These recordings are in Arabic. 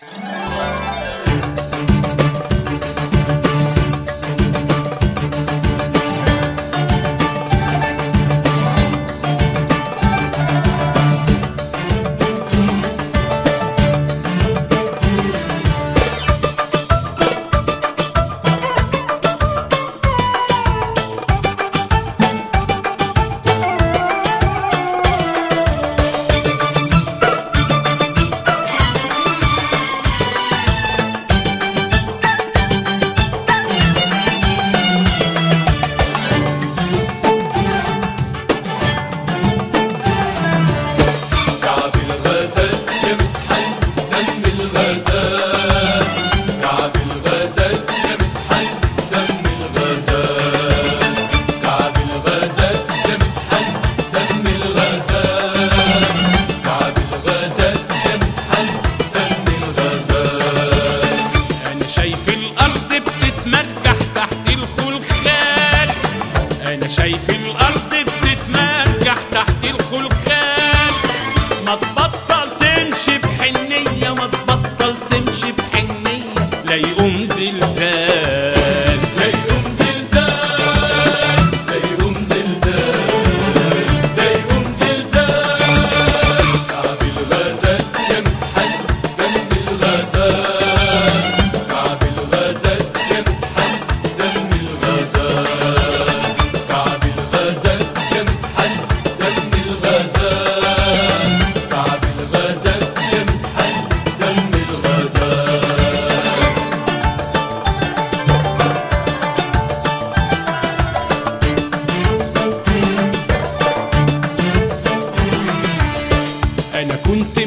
كعب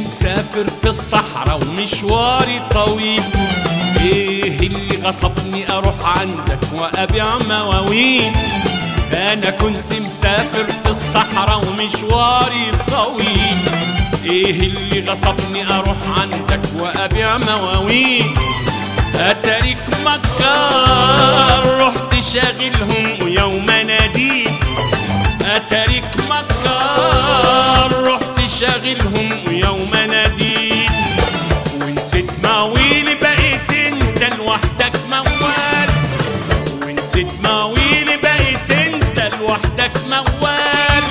مسافر في الصحراء ومشواري طويل. إيه اللي غصبني أروح عندك وأبيع مواويل؟ أنا كنت مسافر في الصحراء ومشواري طويل. إيه اللي غصبني أروح عندك وأبيع مواويل؟ أتاريك مكار رحت شاغلهم ويوم ناديك أتاريك مكار رحت شاغلهم ويوم ناديك ونسيت مواويلي بقيت أنت لوحدك موال. ونسيت مواويلي بقيت أنت لوحدك موال.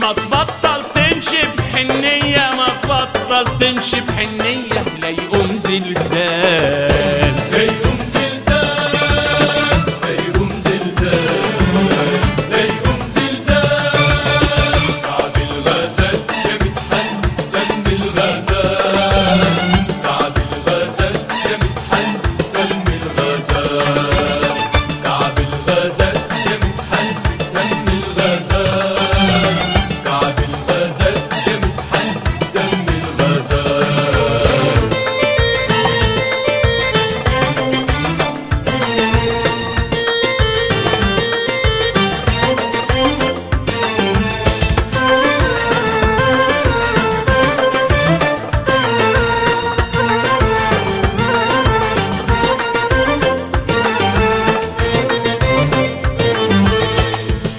ما تبطل تمشي بحنية ما تبطل تمشي بحنية.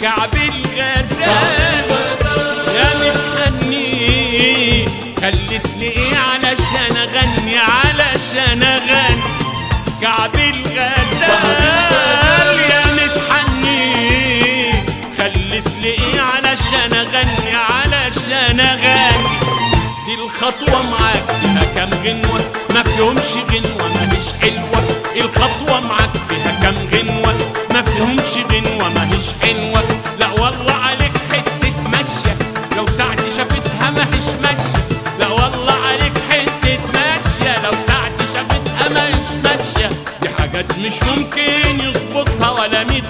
كعب الغزال يا متحني خلتني إيه علشان أغني علشان أغني. كعب الغزال يا متحني خلتني إيه علشان أغني علشان أغني. دي الخطوة معاك فيها كام غنوة؟ ما فيهمش غنوة ماهيش حلوة. الخطوة معاك فيها كام غنوة؟ ما فيهمش غنوة. ماشية دي حاجات مش ممكن يظبطها ولا ميت.